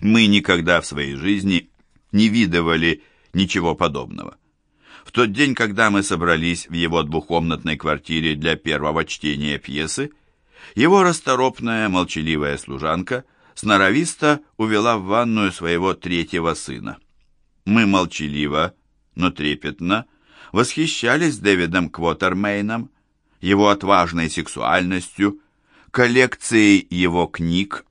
Мы никогда в своей жизни не видывали ничего подобного. В тот день, когда мы собрались в его двухкомнатной квартире для первого чтения пьесы, его расторопная молчаливая служанка сноровисто увела в ванную своего третьего сына. Мы молчаливо, но трепетно восхищались Дэвидом Квотермейном, его отважной сексуальностью, коллекцией его книг,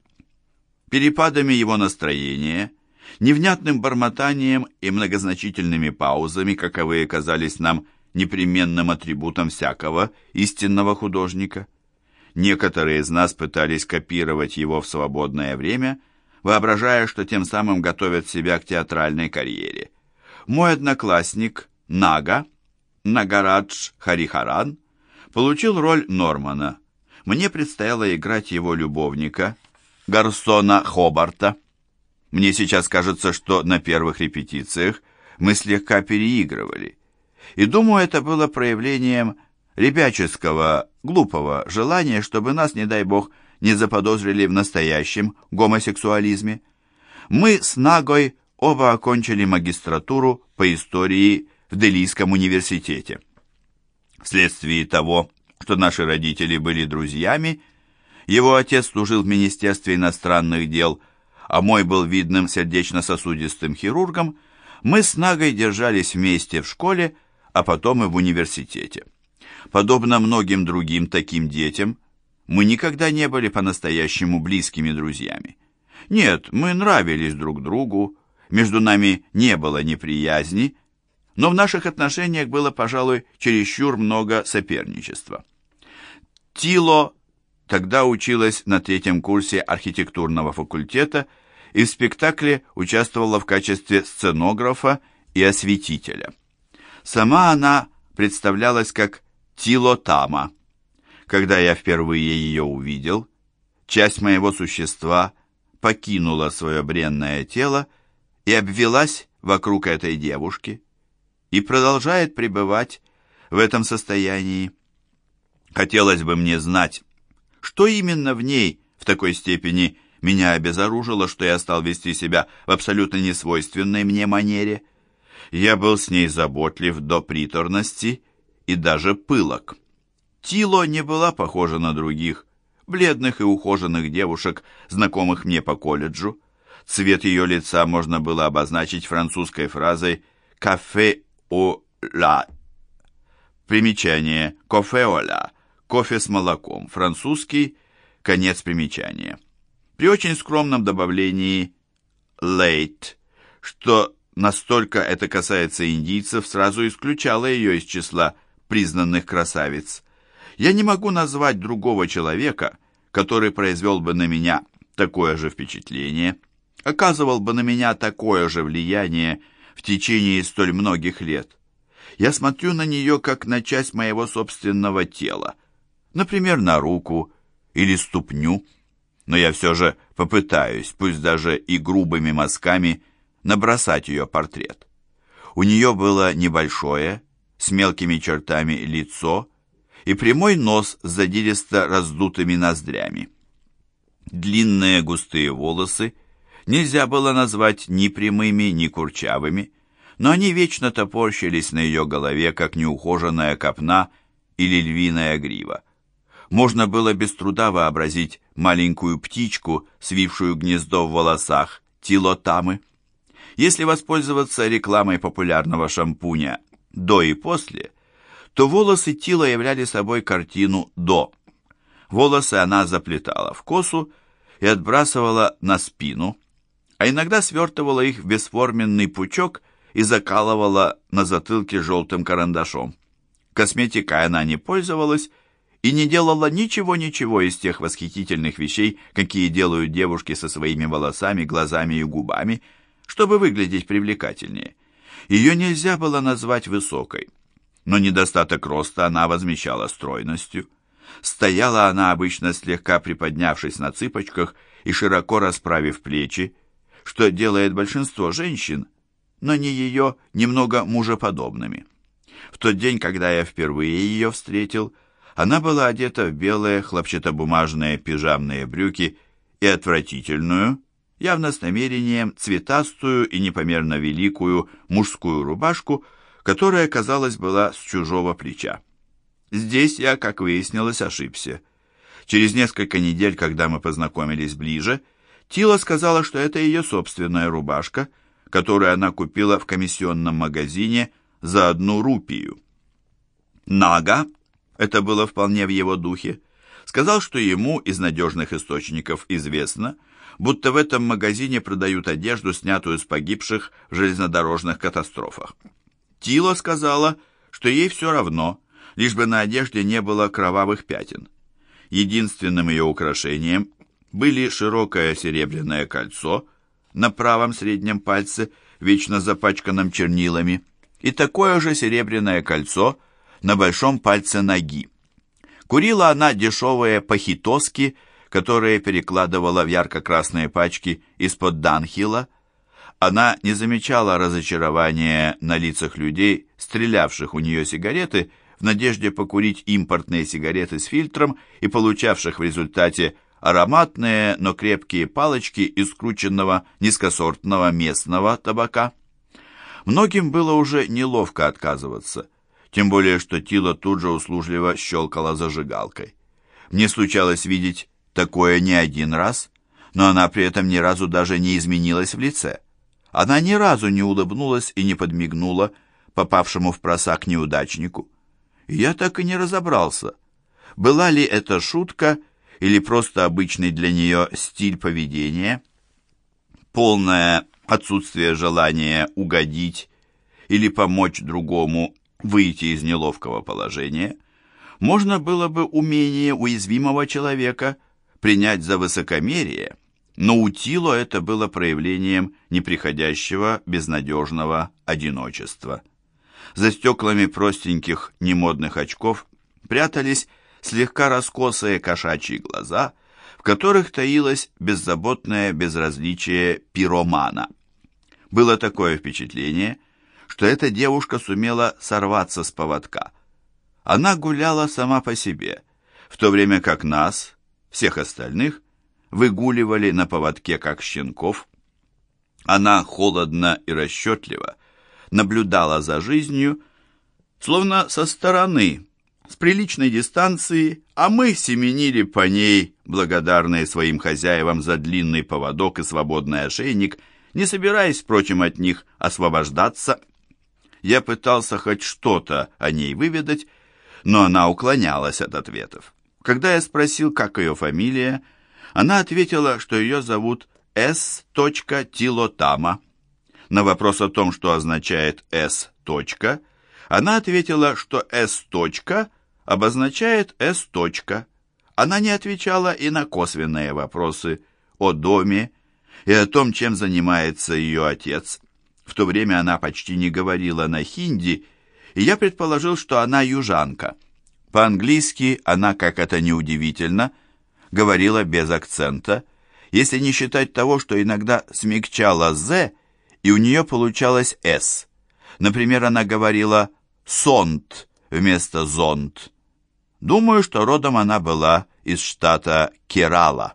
перепадами его настроения, невнятным бормотанием и многозначительными паузами, каковые казались нам непременным атрибутом всякого истинного художника. Некоторые из нас пытались копировать его в свободное время, воображая, что тем самым готовят себя к театральной карьере. Мой одноклассник Нага, Нагарадж Харихаран, получил роль Нормана. Мне предстояло играть его любовника, Гарсона Хобарта. Мне сейчас кажется, что на первых репетициях мы слегка переигрывали. И думаю, это было проявлением ребяческого, глупого желания, чтобы нас, не дай бог, не заподозрили в настоящем гомосексуализме. Мы с Нагой оба окончили магистратуру по истории в Делийском университете. Вследствие того, что наши родители были друзьями, его отец служил в Министерстве иностранных дел, а мой был видным сердечно-сосудистым хирургом, мы с Нагой держались вместе в школе, а потом и в университете. Подобно многим другим таким детям, мы никогда не были по-настоящему близкими друзьями. Нет, мы нравились друг другу, между нами не было неприязни, но в наших отношениях было, пожалуй, чересчур много соперничества. Тило тогда училась на третьем курсе архитектурного факультета и в спектакле участвовала в качестве сценографа и осветителя. Сама она представлялась как Тило Тама. Когда я впервые ее увидел, часть моего существа покинула свое бренное тело и обвелась вокруг этой девушки и продолжает пребывать в этом состоянии. Хотелось бы мне знать, что именно в ней в такой степени меня обезоружило, что я стал вести себя в абсолютно несвойственной мне манере. Я был с ней заботлив до приторности и даже пылок. Тило не была похожа на других, бледных и ухоженных девушек, знакомых мне по колледжу. Цвет ее лица можно было обозначить французской фразой «кафе о ла». Примечание «кофе о ла» кофе с молоком, французский, конец примечания. При очень скромном добавлении late, что настолько это касается индийцев, сразу исключало ее из числа признанных красавиц. Я не могу назвать другого человека, который произвел бы на меня такое же впечатление, оказывал бы на меня такое же влияние в течение столь многих лет. Я смотрю на нее как на часть моего собственного тела, например, на руку или ступню, но я все же попытаюсь, пусть даже и грубыми мазками, набросать ее портрет. У нее было небольшое, с мелкими чертами лицо и прямой нос с задиристо раздутыми ноздрями. Длинные густые волосы нельзя было назвать ни прямыми, ни курчавыми, но они вечно топорщились на ее голове, как неухоженная копна или львиная грива можно было без труда вообразить маленькую птичку, свившую гнездо в волосах, тилотамы. Если воспользоваться рекламой популярного шампуня «до» и «после», то волосы Тила являли собой картину «до». Волосы она заплетала в косу и отбрасывала на спину, а иногда свертывала их в бесформенный пучок и закалывала на затылке желтым карандашом. Косметикой она не пользовалась и не делала ничего-ничего из тех восхитительных вещей, какие делают девушки со своими волосами, глазами и губами, чтобы выглядеть привлекательнее. Ее нельзя было назвать высокой, но недостаток роста она возмещала стройностью. Стояла она обычно слегка приподнявшись на цыпочках и широко расправив плечи, что делает большинство женщин, но не ее, немного мужеподобными. В тот день, когда я впервые ее встретил, она была одета в белые хлопчатобумажные пижамные брюки и отвратительную, явно с намерением, цветастую и непомерно великую мужскую рубашку, которая, казалось, была с чужого плеча. Здесь я, как выяснилось, ошибся. Через несколько недель, когда мы познакомились ближе, Тила сказала, что это ее собственная рубашка, которую она купила в комиссионном магазине за одну рупию. Нага, это было вполне в его духе, сказал, что ему из надежных источников известно, будто в этом магазине продают одежду, снятую с погибших в железнодорожных катастрофах. Тила сказала, что ей все равно, лишь бы на одежде не было кровавых пятен. Единственным ее украшением были широкое серебряное кольцо на правом среднем пальце, вечно запачканном чернилами, и такое же серебряное кольцо на большом пальце ноги. Курила она дешевые пахитоски, которые перекладывала в ярко-красные пачки из-под Данхила. Она не замечала разочарования на лицах людей, стрелявших у нее сигареты, в надежде покурить импортные сигареты с фильтром и получавших в результате ароматные, но крепкие палочки из скрученного низкосортного местного табака. Многим было уже неловко отказываться, тем более что Тила тут же услужливо щелкала зажигалкой. Мне случалось видеть такое не один раз, но она при этом ни разу даже не изменилась в лице. Она ни разу не улыбнулась и не подмигнула попавшему в просак неудачнику я так и не разобрался, была ли это шутка или просто обычный для нее стиль поведения. Полное отсутствие желания угодить или помочь другому выйти из неловкого положения можно было бы умение уязвимого человека принять за высокомерие, но у Тило это было проявлением неприходящего безнадежного одиночества. За стеклами простеньких немодных очков прятались слегка раскосые кошачьи глаза, в которых таилось беззаботное безразличие пиромана. Было такое впечатление, что эта девушка сумела сорваться с поводка. Она гуляла сама по себе, в то время как нас, всех остальных, выгуливали на поводке как щенков. Она холодно и расчетливо наблюдала за жизнью, словно со стороны, с приличной дистанции, а мы семенили по ней, благодарные своим хозяевам за длинный поводок и свободный ошейник, не собираясь, впрочем, от них освобождаться. Я пытался хоть что-то о ней выведать, но она уклонялась от ответов. Когда я спросил, как ее фамилия, она ответила, что ее зовут С. Тилотама. На вопрос о том, что означает «С. точка», она ответила, что «С. точка» обозначает «С. точка». Она не отвечала и на косвенные вопросы о доме и о том, чем занимается ее отец. В то время она почти не говорила на хинди, и я предположил, что она южанка. По-английски она, как это неудивительно, говорила без акцента, если не считать того, что иногда смягчала «з» и у нее получалось «с». Например, она говорила «сонт» вместо «зонт». Думаю, что родом она была из штата Керала.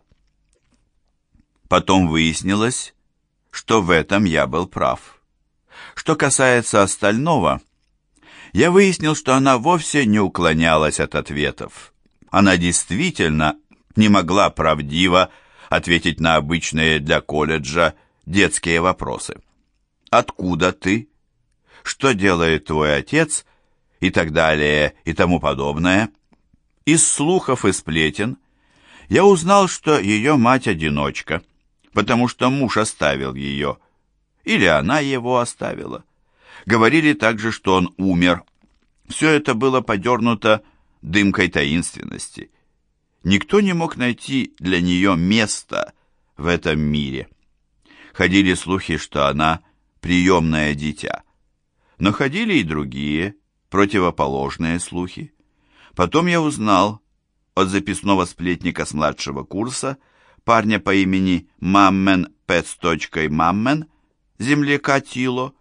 Потом выяснилось, что в этом я был прав. Что касается остального, я выяснил, что она вовсе не уклонялась от ответов. Она действительно не могла правдиво ответить на обычные для колледжа детские вопросы откуда ты, что делает твой отец и так далее и тому подобное. Из слухов и сплетен я узнал, что ее мать-одиночка, потому что муж оставил ее, или она его оставила. Говорили также, что он умер. Все это было подернуто дымкой таинственности. Никто не мог найти для нее места в этом мире. Ходили слухи, что она приемное дитя. Но ходили и другие, противоположные слухи. Потом я узнал от записного сплетника с младшего курса, парня по имени Маммен Пэц. Маммен, земляка Тило,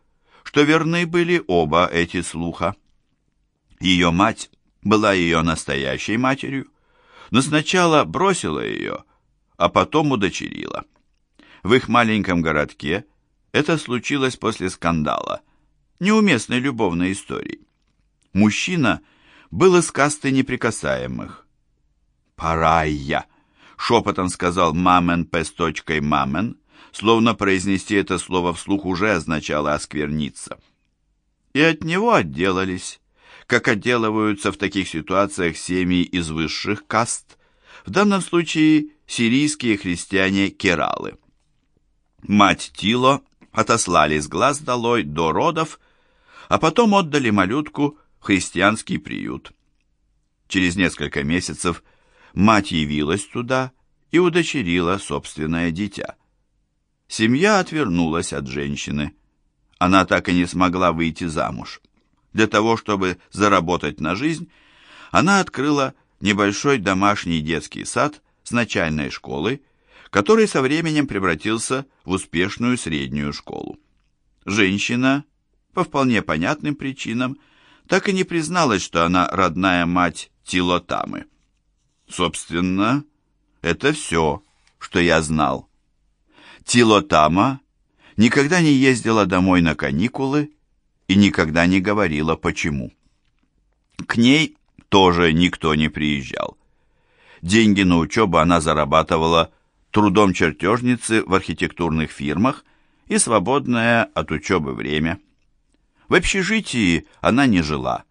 что верны были оба эти слуха. Ее мать была ее настоящей матерью, но сначала бросила ее, а потом удочерила. В их маленьком городке это случилось после скандала, неуместной любовной истории. Мужчина был из касты неприкасаемых. «Парайя!» — шепотом сказал «мамен» п с точкой «мамен», словно произнести это слово вслух уже означало оскверниться. И от него отделались, как отделываются в таких ситуациях семьи из высших каст, в данном случае сирийские христиане-кералы. Мать Тило отослали с глаз долой до родов, а потом отдали малютку в христианский приют. Через несколько месяцев мать явилась туда и удочерила собственное дитя. Семья отвернулась от женщины. Она так и не смогла выйти замуж. Для того, чтобы заработать на жизнь, она открыла небольшой домашний детский сад с начальной школой, который со временем превратился в успешную среднюю школу. Женщина, по вполне понятным причинам, так и не призналась, что она родная мать Тилотамы. Собственно, это все, что я знал. Тилотама никогда не ездила домой на каникулы и никогда не говорила почему. К ней тоже никто не приезжал. Деньги на учебу она зарабатывала трудом чертежницы в архитектурных фирмах и свободное от учебы время. В общежитии она не жила.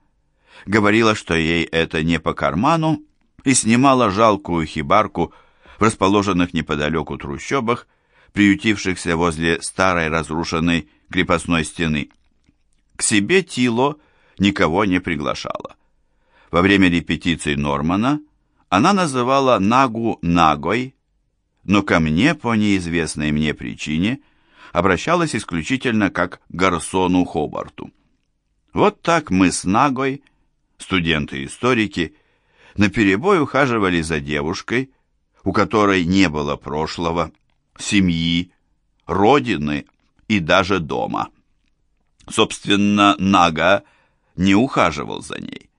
Говорила, что ей это не по карману, и снимала жалкую хибарку в расположенных неподалеку трущобах, приютившихся возле старой разрушенной крепостной стены. К себе Тило никого не приглашала. Во время репетиций Нормана она называла Нагу Нагой, но ко мне по неизвестной мне причине обращалась исключительно как Гарсону Хобарту. Вот так мы с Нагой, студенты-историки, наперебой ухаживали за девушкой, у которой не было прошлого, семьи, родины и даже дома. Собственно, Нага не ухаживал за ней.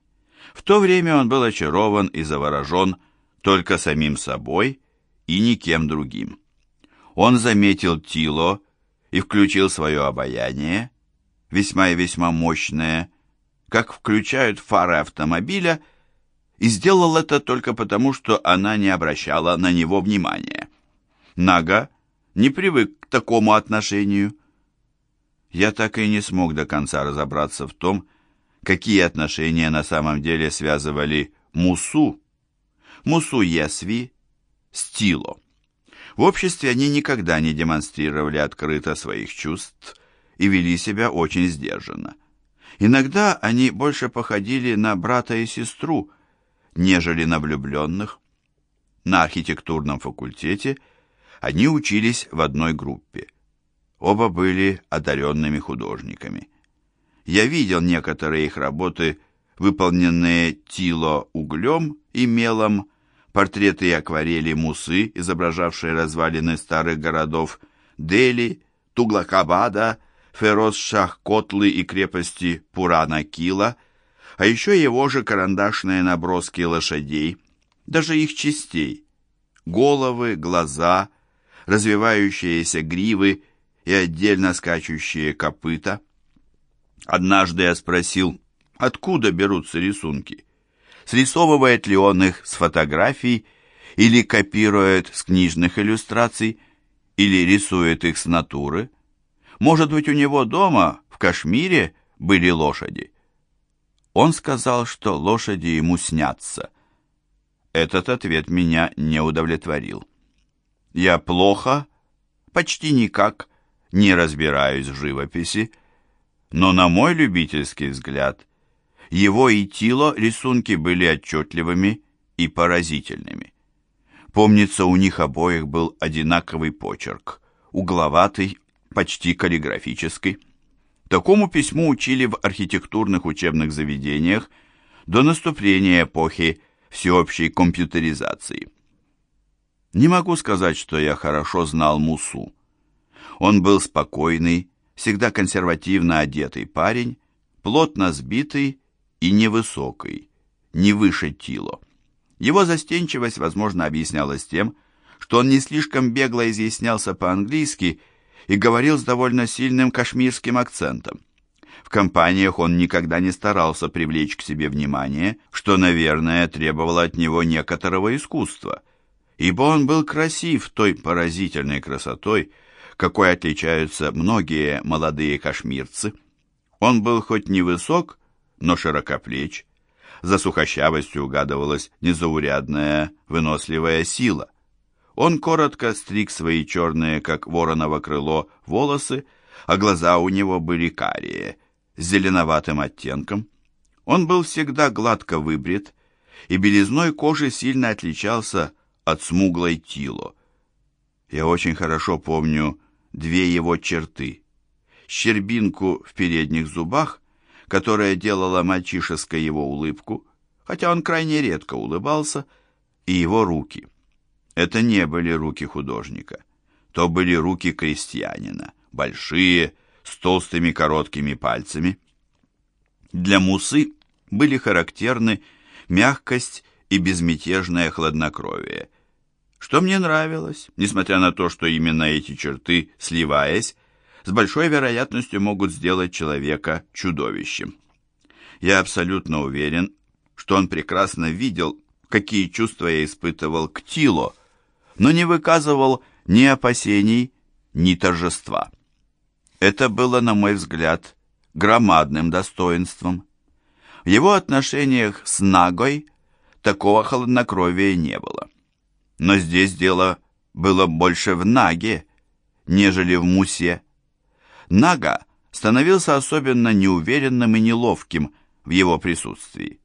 В то время он был очарован и заворожен только самим собой и никем другим. Он заметил Тило и включил свое обаяние, весьма и весьма мощное, как включают фары автомобиля, и сделал это только потому, что она не обращала на него внимания. Нага не привык к такому отношению. Я так и не смог до конца разобраться в том, какие отношения на самом деле связывали Мусу, Мусу Есви, с Тило. В обществе они никогда не демонстрировали открыто своих чувств и вели себя очень сдержанно. Иногда они больше походили на брата и сестру, нежели на влюбленных. На архитектурном факультете они учились в одной группе. Оба были одаренными художниками. Я видел некоторые их работы, выполненные тило углем и мелом, портреты и акварели Мусы, изображавшие развалины старых городов Дели, Туглакабада, Фероз-Шах-Котлы и крепости Пурана-Кила, а еще его же карандашные наброски лошадей, даже их частей, головы, глаза, развивающиеся гривы и отдельно скачущие копыта – Однажды я спросил, откуда берутся рисунки. Срисовывает ли он их с фотографий, или копирует с книжных иллюстраций, или рисует их с натуры. Может быть, у него дома, в Кашмире, были лошади? Он сказал, что лошади ему снятся. Этот ответ меня не удовлетворил. Я плохо, почти никак, не разбираюсь в живописи, но на мой любительский взгляд, его и Тило рисунки были отчетливыми и поразительными. Помнится, у них обоих был одинаковый почерк, угловатый, почти каллиграфический. Такому письму учили в архитектурных учебных заведениях до наступления эпохи всеобщей компьютеризации. Не могу сказать, что я хорошо знал Мусу. Он был спокойный, всегда консервативно одетый парень, плотно сбитый и невысокий, не выше Тило. Его застенчивость, возможно, объяснялась тем, что он не слишком бегло изъяснялся по-английски и говорил с довольно сильным кашмирским акцентом. В компаниях он никогда не старался привлечь к себе внимание, что, наверное, требовало от него некоторого искусства, ибо он был красив той поразительной красотой, какой отличаются многие молодые кашмирцы. Он был хоть невысок, но широкоплеч, за сухощавостью угадывалась незаурядная, выносливая сила. Он коротко стриг свои черные, как вороново крыло, волосы, а глаза у него были карие, с зеленоватым оттенком. Он был всегда гладко выбрит, и белизной кожи сильно отличался от смуглой тило. Я очень хорошо помню две его черты. Щербинку в передних зубах, которая делала мальчишеской его улыбку, хотя он крайне редко улыбался, и его руки — это не были руки художника. То были руки крестьянина, большие, с толстыми короткими пальцами. Для Мусы были характерны мягкость и безмятежное хладнокровие, что мне нравилось, несмотря на то, что именно эти черты, сливаясь, с большой вероятностью могут сделать человека чудовищем. Я абсолютно уверен, что он прекрасно видел, какие чувства я испытывал к Тило, но не выказывал ни опасений, ни торжества. Это было, на мой взгляд, громадным достоинством. В его отношениях с Нагой такого холоднокровия не было. Но здесь дело было больше в Наге, нежели в Мусе. Нага становился особенно неуверенным и неловким в его присутствии.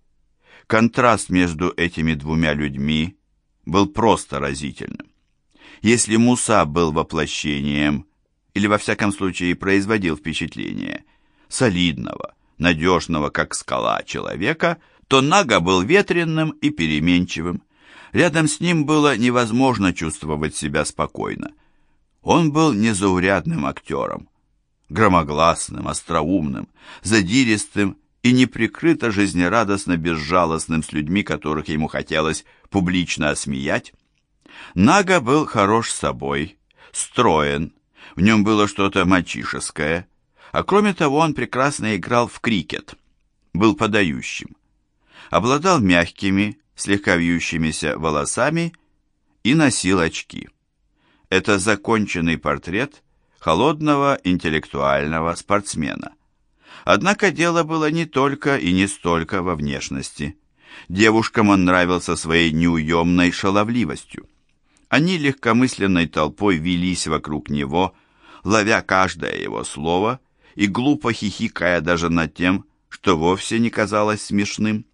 Контраст между этими двумя людьми был просто разительным. Если Муса был воплощением, или во всяком случае производил впечатление, солидного, надежного, как скала человека, то Нага был ветренным и переменчивым. Рядом с ним было невозможно чувствовать себя спокойно. Он был незаурядным актером, громогласным, остроумным, задиристым и неприкрыто жизнерадостно безжалостным с людьми, которых ему хотелось публично осмеять. Нага был хорош собой, строен, в нем было что-то мальчишеское, а кроме того он прекрасно играл в крикет, был подающим. Обладал мягкими, слегка вьющимися волосами и носил очки. Это законченный портрет холодного интеллектуального спортсмена. Однако дело было не только и не столько во внешности. Девушкам он нравился своей неуемной шаловливостью. Они легкомысленной толпой велись вокруг него, ловя каждое его слово и глупо хихикая даже над тем, что вовсе не казалось смешным.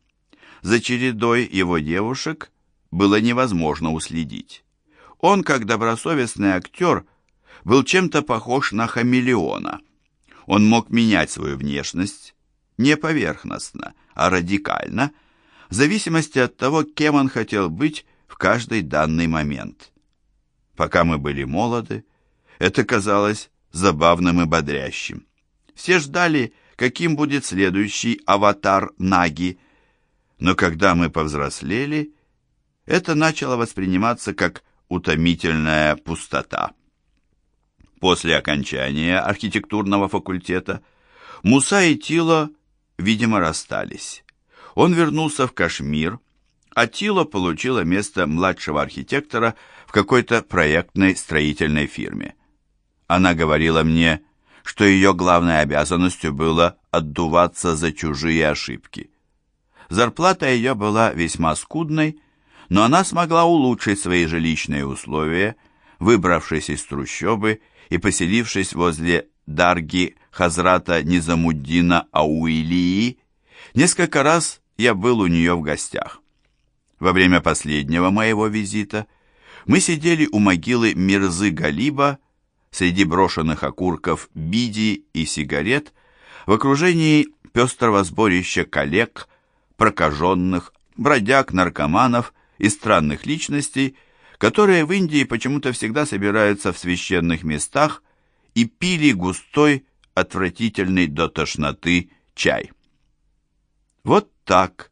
За чередой его девушек было невозможно уследить. Он, как добросовестный актер, был чем-то похож на хамелеона – он мог менять свою внешность не поверхностно, а радикально, в зависимости от того, кем он хотел быть в каждый данный момент. Пока мы были молоды, это казалось забавным и бодрящим. Все ждали, каким будет следующий аватар Наги, но когда мы повзрослели, это начало восприниматься как утомительная пустота. После окончания архитектурного факультета Муса и Тило, видимо, расстались. Он вернулся в Кашмир, а Тило получила место младшего архитектора в какой-то проектной строительной фирме. Она говорила мне, что ее главной обязанностью было отдуваться за чужие ошибки. Зарплата ее была весьма скудной, но она смогла улучшить свои жилищные условия, выбравшись из трущобы и поселившись возле Дарги Хазрата Низамуддина Ауилии, несколько раз я был у нее в гостях. Во время последнего моего визита мы сидели у могилы Мирзы Галиба среди брошенных окурков биди и сигарет в окружении пестрого сборища коллег, прокаженных, бродяг, наркоманов и странных личностей, которые в Индии почему-то всегда собираются в священных местах и пили густой, отвратительный до тошноты чай. Вот так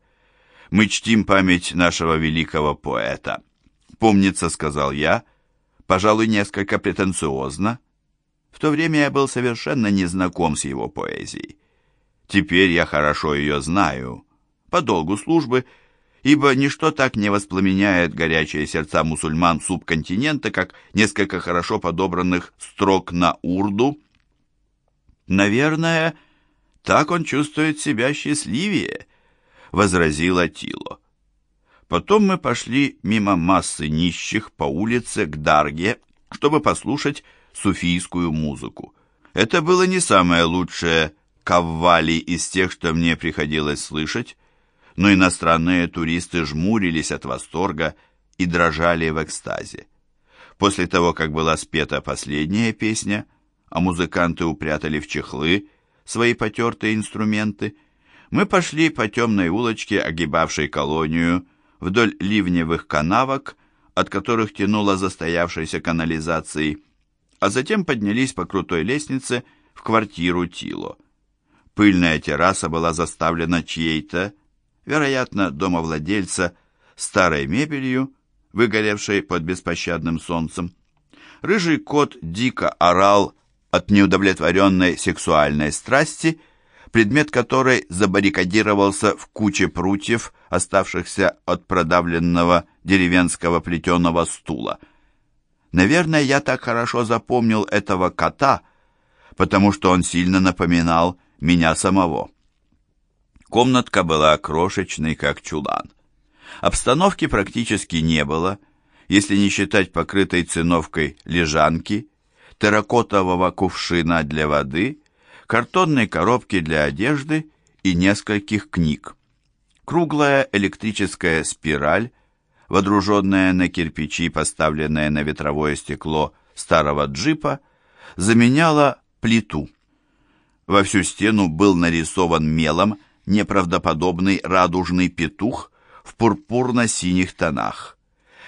мы чтим память нашего великого поэта. Помнится, сказал я, пожалуй, несколько претенциозно. В то время я был совершенно не знаком с его поэзией. Теперь я хорошо ее знаю, по долгу службы, ибо ничто так не воспламеняет горячие сердца мусульман субконтинента, как несколько хорошо подобранных строк на урду. Наверное, так он чувствует себя счастливее, возразила Тило. Потом мы пошли мимо массы нищих по улице к Дарге, чтобы послушать суфийскую музыку. Это было не самое лучшее каввали из тех, что мне приходилось слышать, но иностранные туристы жмурились от восторга и дрожали в экстазе. После того, как была спета последняя песня, а музыканты упрятали в чехлы свои потертые инструменты, мы пошли по темной улочке, огибавшей колонию, вдоль ливневых канавок, от которых тянуло застоявшейся канализацией, а затем поднялись по крутой лестнице в квартиру Тило. Пыльная терраса была заставлена чьей-то, вероятно, домовладельца, старой мебелью, выгоревшей под беспощадным солнцем. Рыжий кот дико орал от неудовлетворенной сексуальной страсти, предмет которой забаррикадировался в куче прутьев, оставшихся от продавленного деревенского плетеного стула. Наверное, я так хорошо запомнил этого кота, потому что он сильно напоминал меня самого. Комнатка была крошечной, как чулан. Обстановки практически не было, если не считать покрытой циновкой лежанки, терракотового кувшина для воды, картонной коробки для одежды и нескольких книг. Круглая электрическая спираль, водруженная на кирпичи, поставленная на ветровое стекло старого джипа, заменяла плиту. Во всю стену был нарисован мелом неправдоподобный радужный петух в пурпурно-синих тонах.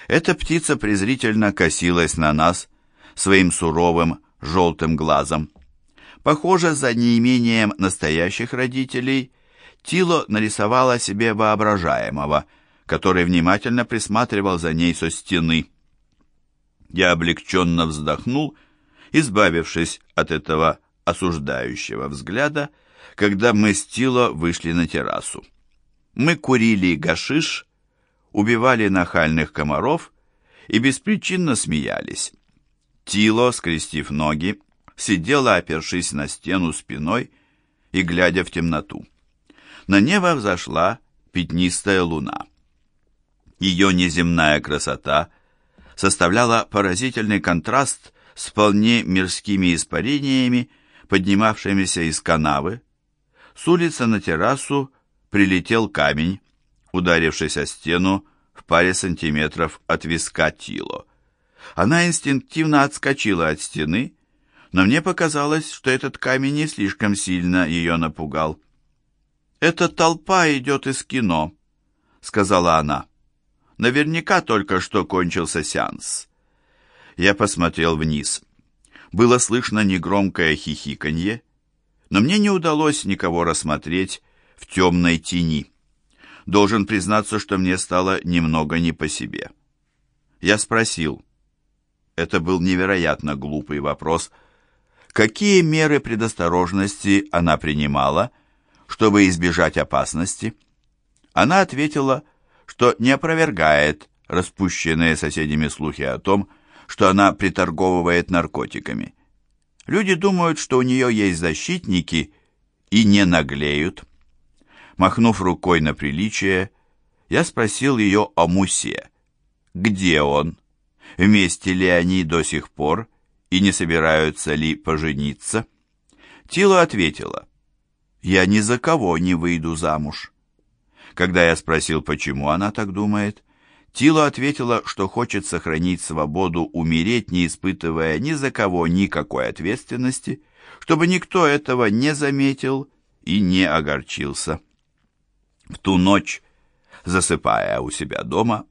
Эта птица презрительно косилась на нас своим суровым желтым глазом. Похоже, за неимением настоящих родителей Тило нарисовала себе воображаемого, который внимательно присматривал за ней со стены. Я облегченно вздохнул, избавившись от этого осуждающего взгляда, когда мы с Тило вышли на террасу. Мы курили гашиш, убивали нахальных комаров и беспричинно смеялись. Тило, скрестив ноги, сидела, опершись на стену спиной и глядя в темноту. На небо взошла пятнистая луна. Ее неземная красота составляла поразительный контраст с вполне мирскими испарениями, поднимавшимися из канавы, с улицы на террасу прилетел камень, ударившись о стену в паре сантиметров от виска Тило. Она инстинктивно отскочила от стены, но мне показалось, что этот камень не слишком сильно ее напугал. «Эта толпа идет из кино», — сказала она. «Наверняка только что кончился сеанс». Я посмотрел вниз. Было слышно негромкое хихиканье, но мне не удалось никого рассмотреть в темной тени. Должен признаться, что мне стало немного не по себе. Я спросил, это был невероятно глупый вопрос, какие меры предосторожности она принимала, чтобы избежать опасности. Она ответила, что не опровергает распущенные соседями слухи о том, что она приторговывает наркотиками. Люди думают, что у нее есть защитники и не наглеют. Махнув рукой на приличие, я спросил ее о Мусе. Где он? Вместе ли они до сих пор и не собираются ли пожениться? Тила ответила, «Я ни за кого не выйду замуж». Когда я спросил, почему она так думает, Тило ответила, что хочет сохранить свободу умереть, не испытывая ни за кого никакой ответственности, чтобы никто этого не заметил и не огорчился. В ту ночь, засыпая у себя дома,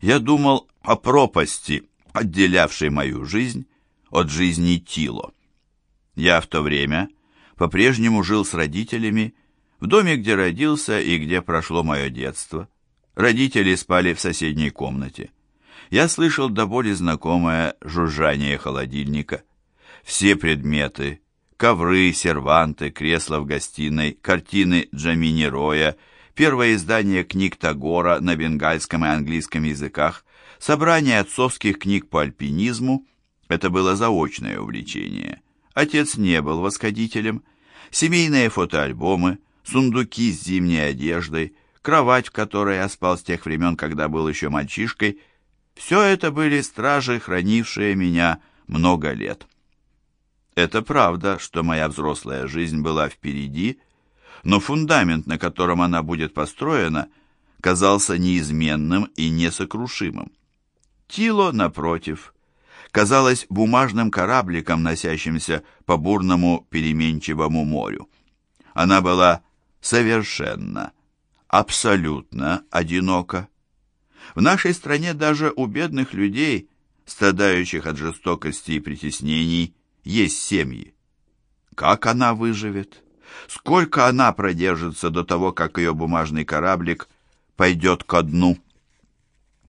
я думал о пропасти, отделявшей мою жизнь от жизни Тило. Я в то время по-прежнему жил с родителями в доме, где родился и где прошло мое детство. Родители спали в соседней комнате. я слышал до боли знакомое жужжание холодильника. Все предметы, ковры, серванты, кресла в гостиной, картины Джамини Роя, первое издание книг Тагора на бенгальском и английском языках, собрание отцовских книг по альпинизму – это было заочное увлечение. Отец не был восходителем. Семейные фотоальбомы, сундуки с зимней одеждой, кровать, в которой я спал с тех времен, когда был еще мальчишкой – все это были стражи, хранившие меня много лет. Это правда, что моя взрослая жизнь была впереди, но фундамент, на котором она будет построена, казался неизменным и несокрушимым. Тило, напротив, казалось бумажным корабликом, носящимся по бурному переменчивому морю. Она была совершенно, абсолютно одинока. В нашей стране даже у бедных людей, страдающих от жестокости и притеснений, есть семьи. Как она выживет? Сколько она продержится до того, как ее бумажный кораблик пойдет ко дну?